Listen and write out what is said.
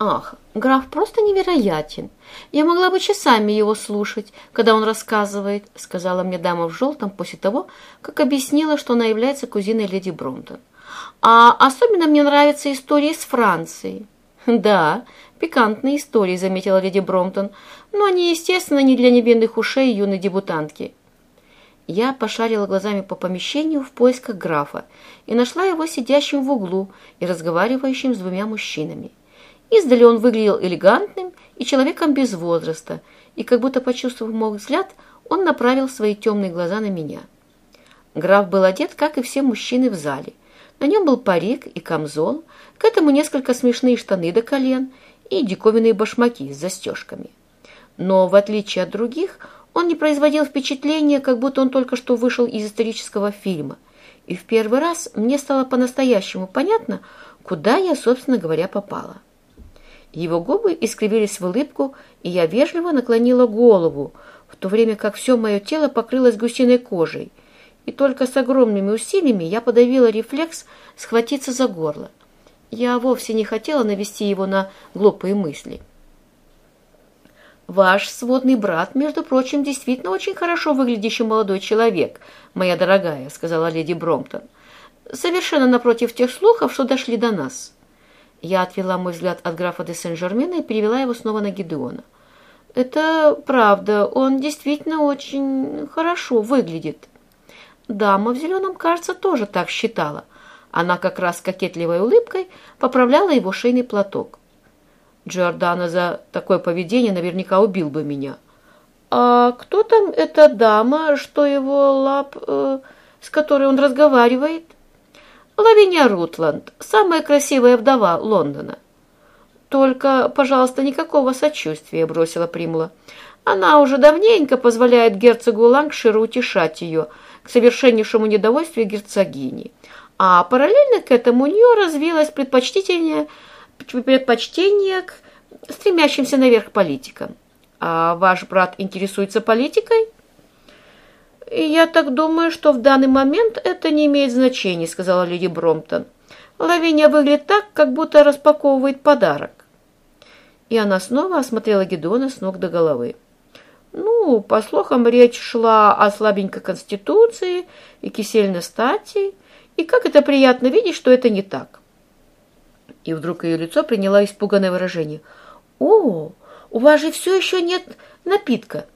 Ах, граф просто невероятен. Я могла бы часами его слушать, когда он рассказывает, сказала мне дама в желтом после того, как объяснила, что она является кузиной леди Бромтон. А особенно мне нравятся истории с Францией. Да, пикантные истории, заметила леди Бромтон, но они, естественно, не для невинных ушей юной дебютантки. Я пошарила глазами по помещению в поисках графа и нашла его сидящим в углу и разговаривающим с двумя мужчинами. Издали он выглядел элегантным и человеком без возраста, и как будто почувствовав мой взгляд, он направил свои темные глаза на меня. Граф был одет, как и все мужчины в зале. На нем был парик и камзол, к этому несколько смешные штаны до колен и диковинные башмаки с застежками. Но, в отличие от других, он не производил впечатления, как будто он только что вышел из исторического фильма. И в первый раз мне стало по-настоящему понятно, куда я, собственно говоря, попала. Его губы искривились в улыбку, и я вежливо наклонила голову, в то время как все мое тело покрылось гусиной кожей. И только с огромными усилиями я подавила рефлекс схватиться за горло. Я вовсе не хотела навести его на глупые мысли. Ваш сводный брат, между прочим, действительно очень хорошо выглядящий молодой человек, моя дорогая, сказала леди Бромптон. Совершенно напротив тех слухов, что дошли до нас. Я отвела мой взгляд от графа де Сен-Жермена и перевела его снова на Гидеона. Это правда, он действительно очень хорошо выглядит. Дама в зеленом, кажется, тоже так считала. Она как раз кокетливой улыбкой поправляла его шейный платок. Джордана за такое поведение наверняка убил бы меня. А кто там эта дама, что его лап, э, с которой он разговаривает? Лавиния Рутланд, самая красивая вдова Лондона. Только, пожалуйста, никакого сочувствия, бросила Примула. Она уже давненько позволяет герцогу Лангширу утешать ее к совершеннейшему недовольствию герцогини. А параллельно к этому у нее развилось предпочтение предпочтение к стремящимся наверх политикам. А ваш брат интересуется политикой? «Я так думаю, что в данный момент это не имеет значения», — сказала леди Бромтон. «Лавиния выглядит так, как будто распаковывает подарок». И она снова осмотрела Гедона с ног до головы. Ну, по слухам, речь шла о слабенькой конституции и кисельной стати, и как это приятно видеть, что это не так. И вдруг ее лицо приняло испуганное выражение. «О, у вас же все еще нет напитка.